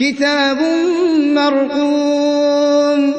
كتاب مرقوم.